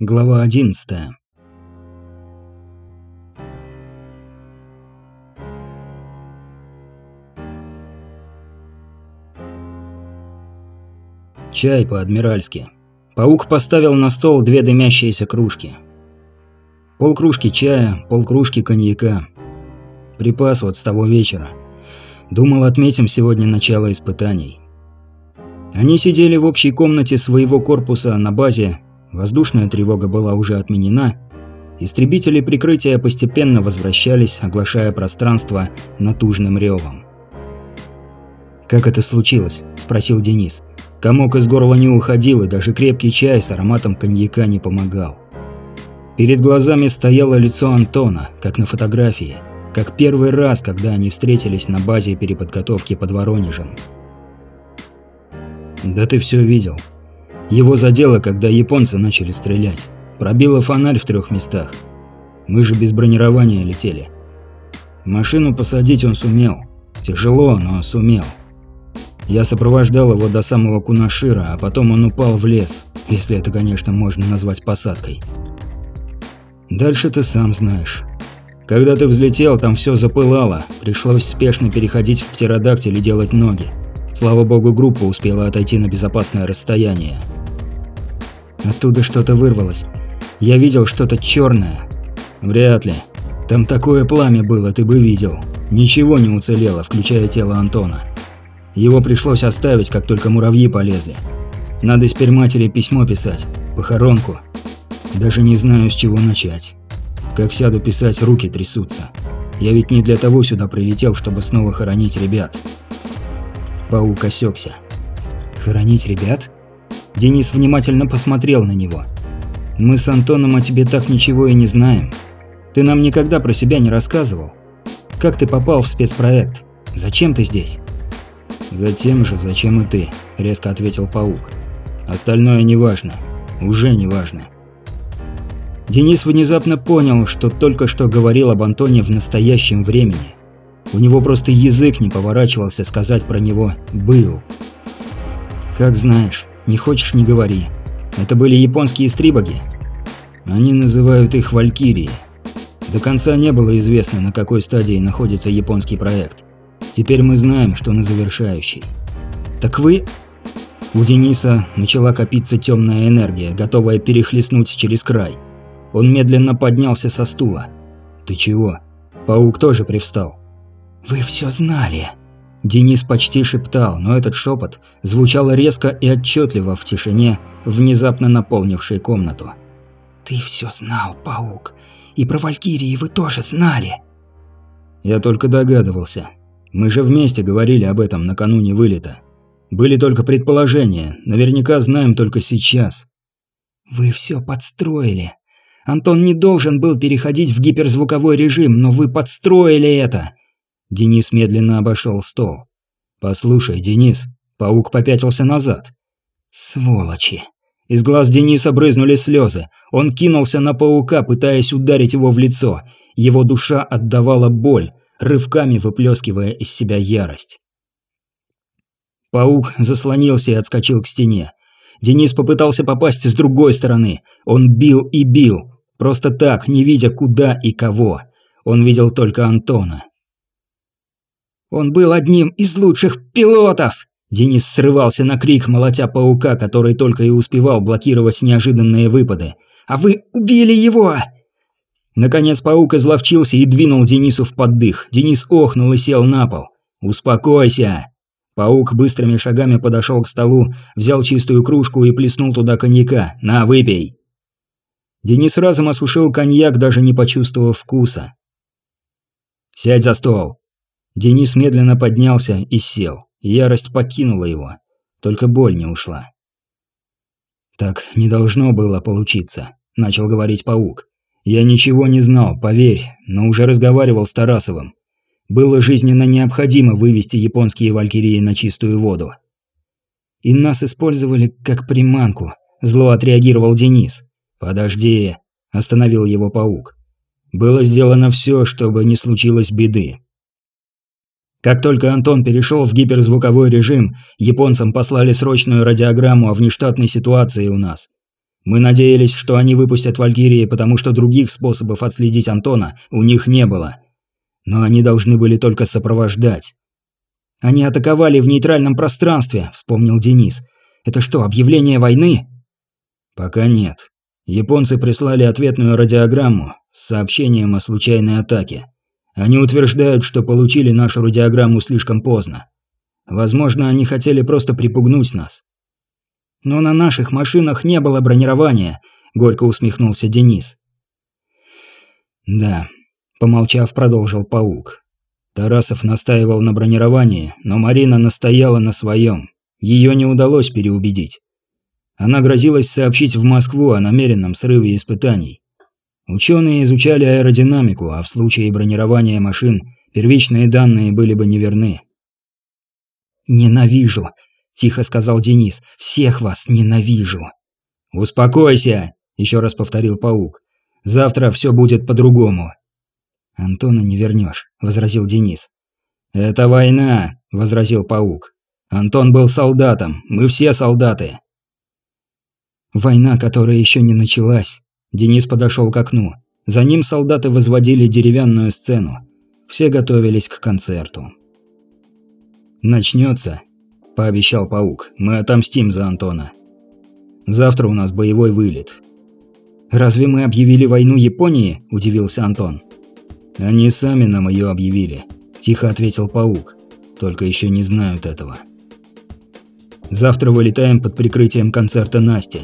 Глава 11. Чай по-адмиральски. Паук поставил на стол две дымящиеся кружки. Полкружки чая, полкружки коньяка. Припас вот с того вечера. Думал, отметим сегодня начало испытаний. Они сидели в общей комнате своего корпуса на базе Воздушная тревога была уже отменена. Истребители прикрытия постепенно возвращались, оглашая пространство натужным ревом. «Как это случилось?» – спросил Денис. Комок из горла не уходил, и даже крепкий чай с ароматом коньяка не помогал. Перед глазами стояло лицо Антона, как на фотографии, как первый раз, когда они встретились на базе переподготовки под Воронежем. «Да ты все видел», его задело, когда японцы начали стрелять. Пробило фонарь в трех местах. Мы же без бронирования летели. Машину посадить он сумел. Тяжело, но сумел. Я сопровождал его до самого Кунашира, а потом он упал в лес, если это, конечно, можно назвать посадкой. Дальше ты сам знаешь. Когда ты взлетел, там все запылало, пришлось спешно переходить в птеродактиль и делать ноги. Слава богу, группа успела отойти на безопасное расстояние. Оттуда что-то вырвалось. Я видел что-то черное. Вряд ли. Там такое пламя было, ты бы видел. Ничего не уцелело, включая тело Антона. Его пришлось оставить, как только муравьи полезли. Надо теперь матери письмо писать, похоронку. Даже не знаю, с чего начать. Как сяду писать, руки трясутся. Я ведь не для того сюда прилетел, чтобы снова хоронить ребят. Паук осекся. Хоронить ребят? Денис внимательно посмотрел на него. «Мы с Антоном о тебе так ничего и не знаем. Ты нам никогда про себя не рассказывал. Как ты попал в спецпроект? Зачем ты здесь?» «Затем же, зачем и ты», – резко ответил паук. «Остальное не важно. Уже не важно». Денис внезапно понял, что только что говорил об Антоне в настоящем времени. У него просто язык не поворачивался сказать про него «был». «Как знаешь», не хочешь – не говори. Это были японские стрибоги. Они называют их «Валькирии». До конца не было известно, на какой стадии находится японский проект. Теперь мы знаем, что на завершающей. Так вы... У Дениса начала копиться темная энергия, готовая перехлестнуть через край. Он медленно поднялся со стула. «Ты чего?» Паук тоже привстал. «Вы все знали!» Денис почти шептал, но этот шепот звучал резко и отчетливо в тишине, внезапно наполнившей комнату. «Ты все знал, паук. И про Валькирии вы тоже знали». Я только догадывался. Мы же вместе говорили об этом накануне вылета. Были только предположения, наверняка знаем только сейчас. Вы все подстроили. Антон не должен был переходить в гиперзвуковой режим, но вы подстроили это. Денис медленно обошел стол. «Послушай, Денис». Паук попятился назад. «Сволочи». Из глаз Дениса брызнули слезы. Он кинулся на паука, пытаясь ударить его в лицо. Его душа отдавала боль, рывками выплескивая из себя ярость. Паук заслонился и отскочил к стене. Денис попытался попасть с другой стороны. Он бил и бил. Просто так, не видя куда и кого. Он видел только Антона. Он был одним из лучших пилотов!» Денис срывался на крик, молотя паука, который только и успевал блокировать неожиданные выпады. «А вы убили его!» Наконец паук изловчился и двинул Денису в поддых. Денис охнул и сел на пол. «Успокойся!» Паук быстрыми шагами подошел к столу, взял чистую кружку и плеснул туда коньяка. «На, выпей!» Денис разом осушил коньяк, даже не почувствовав вкуса. «Сядь за стол!» Денис медленно поднялся и сел. Ярость покинула его. Только боль не ушла. «Так не должно было получиться», – начал говорить паук. «Я ничего не знал, поверь, но уже разговаривал с Тарасовым. Было жизненно необходимо вывести японские валькирии на чистую воду». «И нас использовали как приманку», – зло отреагировал Денис. «Подожди», – остановил его паук. «Было сделано все, чтобы не случилось беды. Как только Антон перешел в гиперзвуковой режим, японцам послали срочную радиограмму о внештатной ситуации у нас. Мы надеялись, что они выпустят Валькирии, потому что других способов отследить Антона у них не было. Но они должны были только сопровождать. «Они атаковали в нейтральном пространстве», — вспомнил Денис. «Это что, объявление войны?» «Пока нет. Японцы прислали ответную радиограмму с сообщением о случайной атаке. Они утверждают, что получили нашу радиограмму слишком поздно. Возможно, они хотели просто припугнуть нас. Но на наших машинах не было бронирования, горько усмехнулся Денис. Да, помолчав, продолжил паук. Тарасов настаивал на бронировании, но Марина настояла на своем. Ее не удалось переубедить. Она грозилась сообщить в Москву о намеренном срыве испытаний. Ученые изучали аэродинамику, а в случае бронирования машин первичные данные были бы неверны. «Ненавижу!» – тихо сказал Денис. «Всех вас ненавижу!» «Успокойся!» – еще раз повторил паук. «Завтра все будет по-другому». «Антона не вернешь», – возразил Денис. «Это война», – возразил паук. «Антон был солдатом, мы все солдаты». «Война, которая еще не началась». Денис подошел к окну. За ним солдаты возводили деревянную сцену. Все готовились к концерту. «Начнется», – пообещал паук. «Мы отомстим за Антона. Завтра у нас боевой вылет». «Разве мы объявили войну Японии?» – удивился Антон. «Они сами нам ее объявили», – тихо ответил паук. «Только еще не знают этого». «Завтра вылетаем под прикрытием концерта Насти.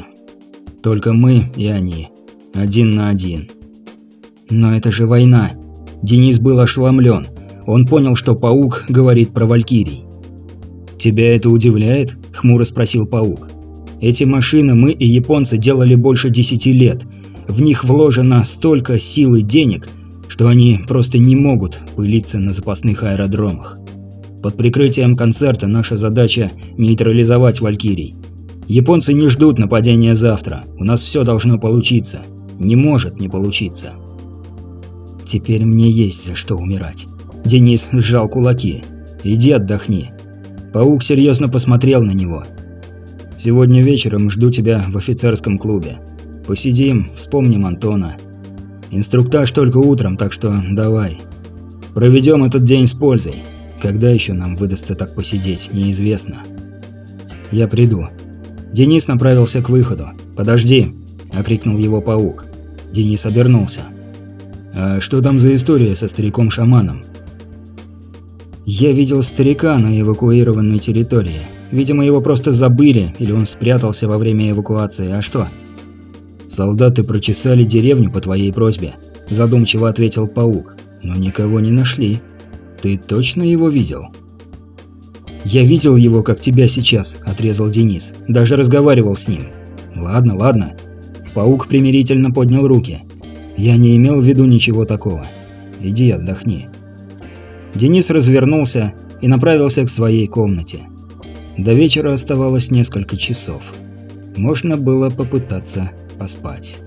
Только мы и они. Один на один». «Но это же война!» Денис был ошеломлен. Он понял, что паук говорит про валькирий. «Тебя это удивляет?» – хмуро спросил паук. «Эти машины мы и японцы делали больше десяти лет. В них вложено столько сил и денег, что они просто не могут пылиться на запасных аэродромах. Под прикрытием концерта наша задача – нейтрализовать Валькирий. Японцы не ждут нападения завтра, у нас все должно получиться. Не может не получиться. Теперь мне есть за что умирать. Денис сжал кулаки. Иди отдохни. Паук серьезно посмотрел на него. Сегодня вечером жду тебя в офицерском клубе. Посидим, вспомним Антона. Инструктаж только утром, так что давай. Проведем этот день с пользой. Когда еще нам выдастся так посидеть, неизвестно. Я приду. Денис направился к выходу. «Подожди!» – окрикнул его паук. Денис обернулся. «А что там за история со стариком-шаманом?» «Я видел старика на эвакуированной территории. Видимо, его просто забыли, или он спрятался во время эвакуации. А что?» «Солдаты прочесали деревню по твоей просьбе», – задумчиво ответил паук. «Но никого не нашли. Ты точно его видел?» «Я видел его, как тебя сейчас», – отрезал Денис. «Даже разговаривал с ним». «Ладно, ладно». Паук примирительно поднял руки. «Я не имел в виду ничего такого. Иди отдохни». Денис развернулся и направился к своей комнате. До вечера оставалось несколько часов. Можно было попытаться поспать.